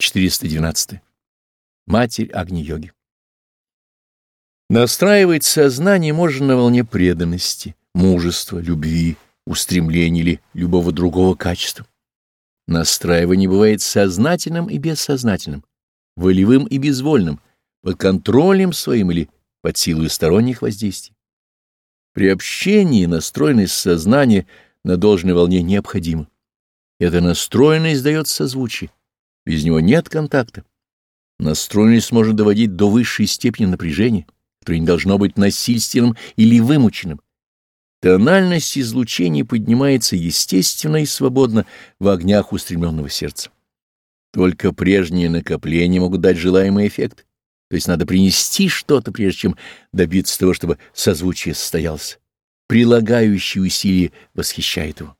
412. Матерь Агни-йоги. Настраивать сознание можно на волне преданности, мужества, любви, устремления или любого другого качества. Настраивание бывает сознательным и бессознательным, волевым и безвольным, под контролем своим или под силой сторонних воздействий. При общении настроенность сознания на должной волне необходима. Эта настроенность дает созвучие, без него нет контакта. Настроенность может доводить до высшей степени напряжения, которое не должно быть насильственным или вымученным. Тональность излучения поднимается естественно и свободно в огнях устремленного сердца. Только прежние накопления могут дать желаемый эффект, то есть надо принести что-то, прежде чем добиться того, чтобы созвучие состоялось. Прилагающие усилия восхищает его.